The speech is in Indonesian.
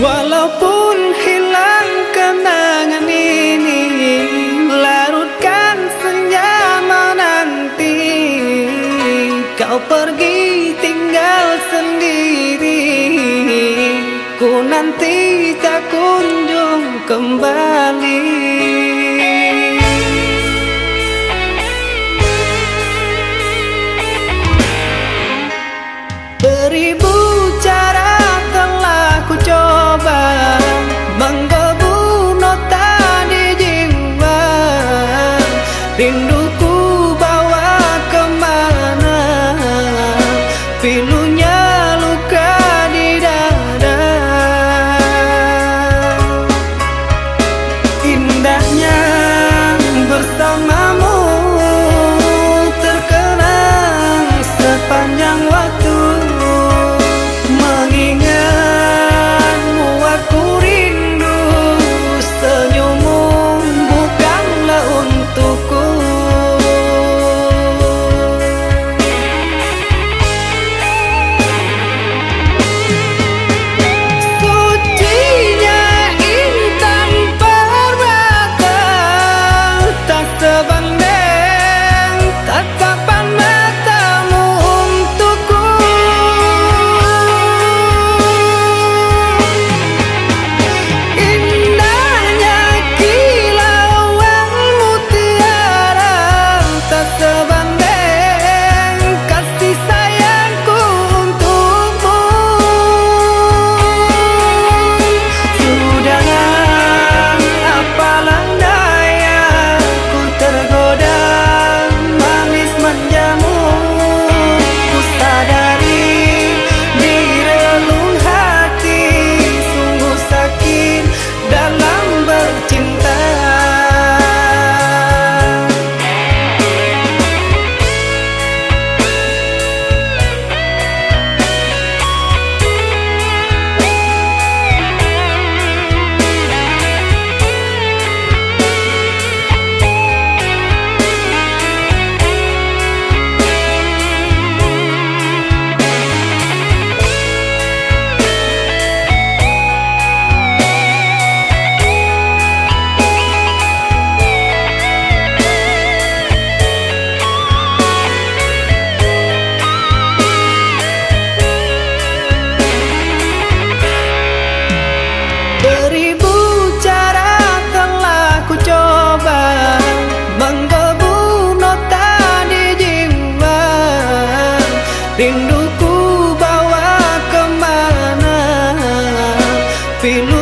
Walaupun hilang kenangan ini Larutkan senyaman nanti. Kau pergi tinggal sendiri. Ku nanti tak kunjung kembali. Beribu rindu feel